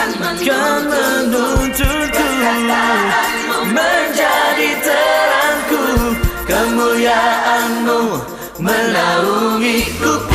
kan menuntunku menjadi terangku. Kemuliaanmu menaungiku